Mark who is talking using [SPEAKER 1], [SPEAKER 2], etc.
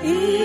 [SPEAKER 1] He